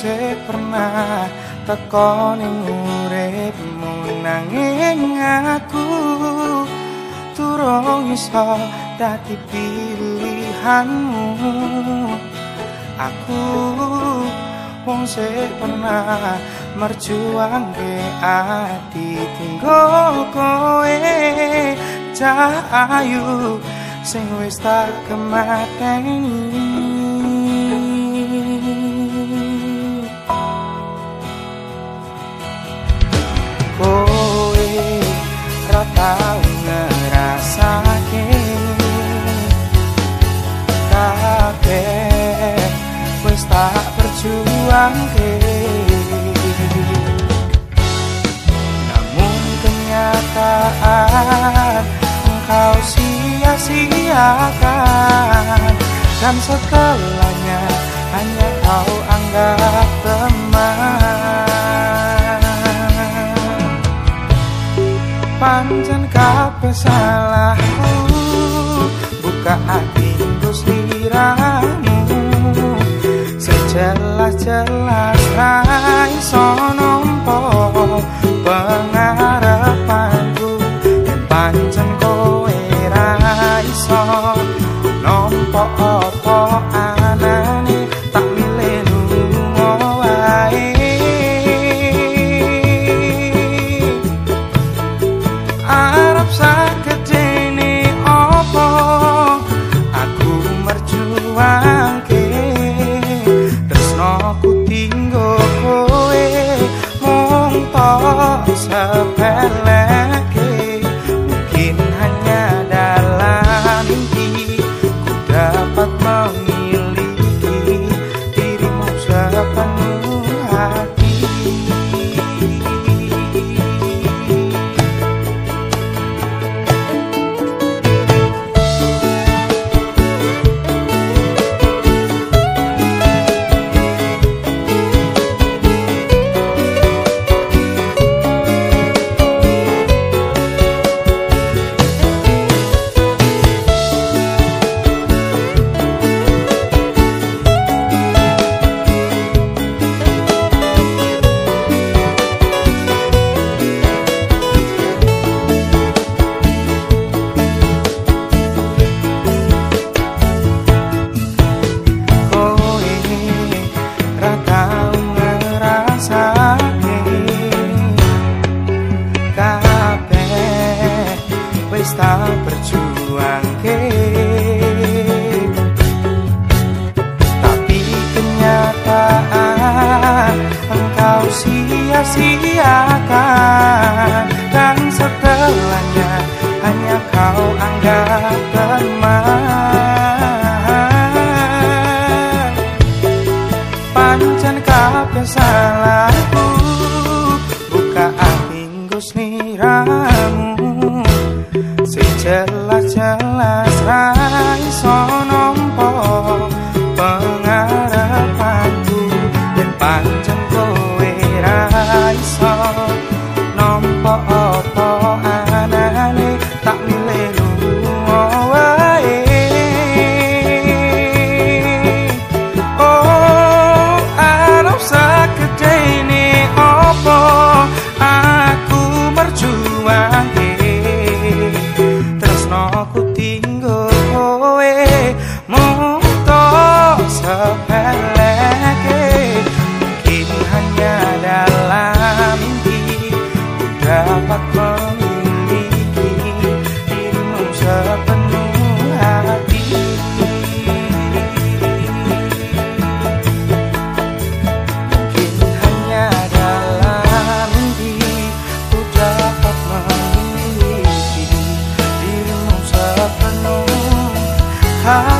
sing pernah teko ning uripmu nanging aku turung iso dadi pilihanmu. Aku wong sing pernah merjuang ke ati tinggo kowe cahayu sing wis tak kemateni perjuangke namun kenyataan engkau sia-siakan dan setelahnya hanya kau anggap teman. Pancen kabeh salahku buka hati terus diramu Tell I had left. Berjuang Tapi kenyataan engkau sia-siakan. Dan setelahnya hanya kau anggap teman Pancen kabeh salahku jelas-jelas rai sonompo pengarepanku dan pancen kowe rai so nompo opo go away Mungto sepeleke Mungkin hanya dalam mimpi Ku dapat errar.